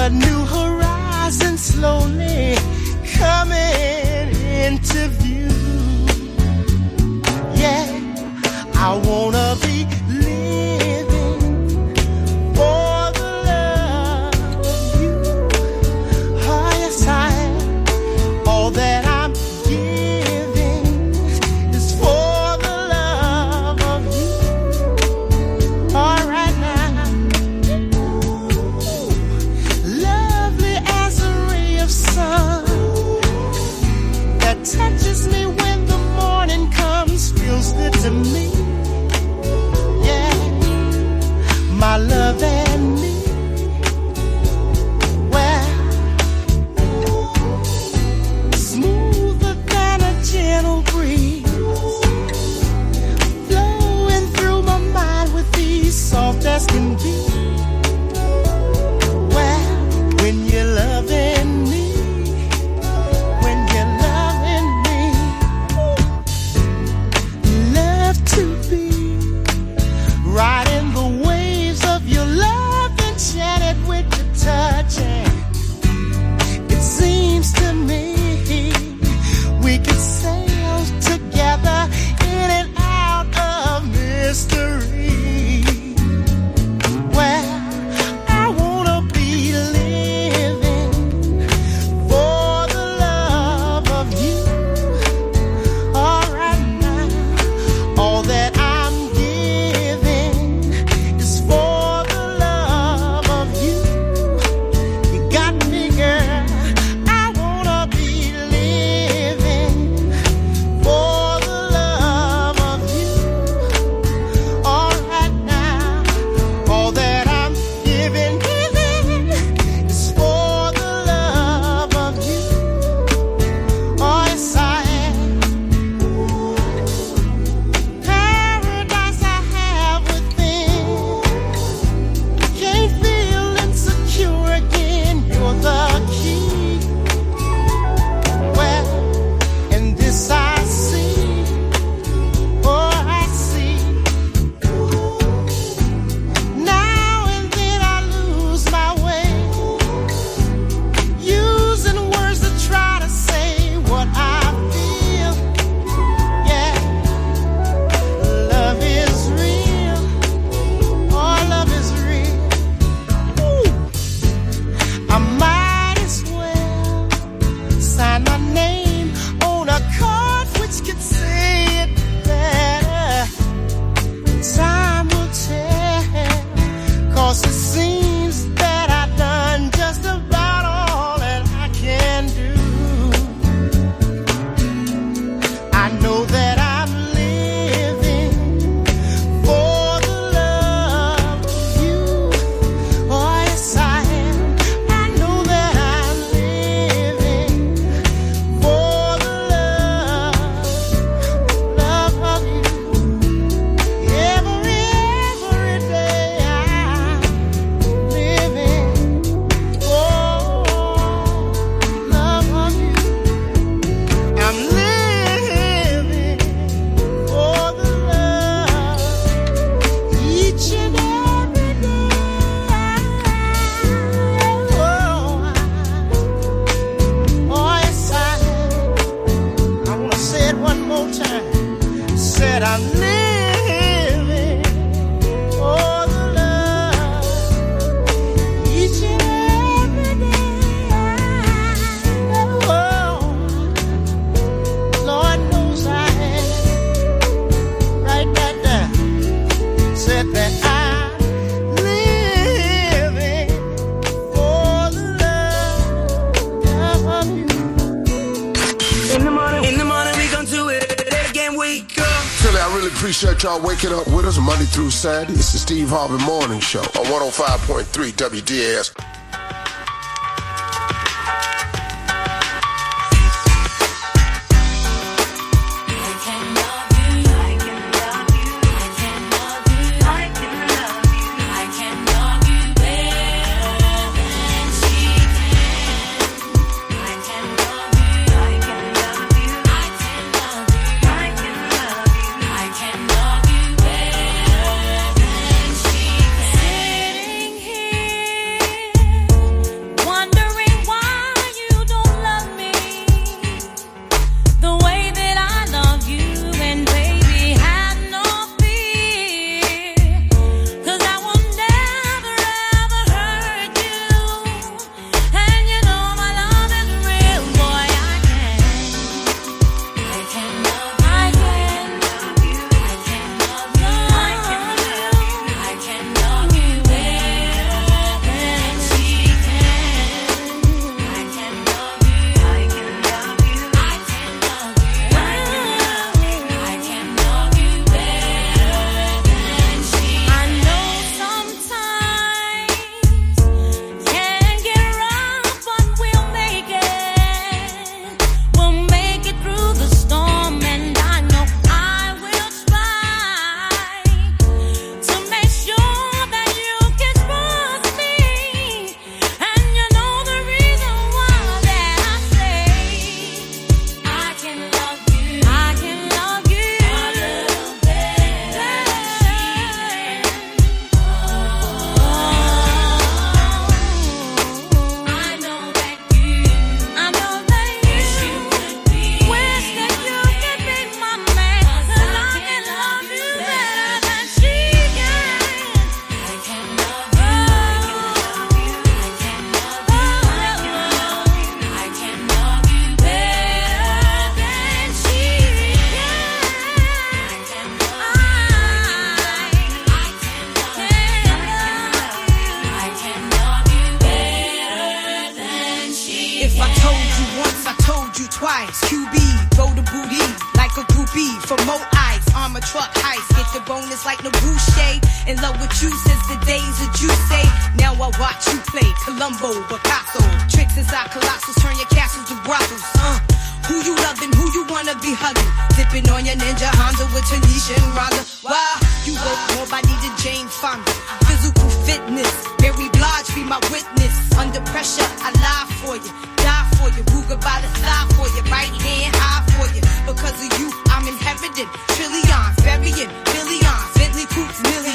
a new horizon slowly coming into view. Yeah, I wanna be. appreciate y'all waking up with us Monday through Saturday. It's the Steve Harvey Morning Show on 105.3 WDAS. Pablo, Picasso. Tricks inside colossals, turn your castles to brothels. Uh, who you loving, who you wanna be hugging? Dipping on your ninja Honda with Tanisha and Rhonda. Why? You work more body than Jane Fonda. Physical fitness, Mary Blige be my witness. Under pressure, I lie for you, die for you. Ruger by the side for you, right hand high for you. Because of you, I'm inheriting trillions, burying billions, Bentley coupes, millions.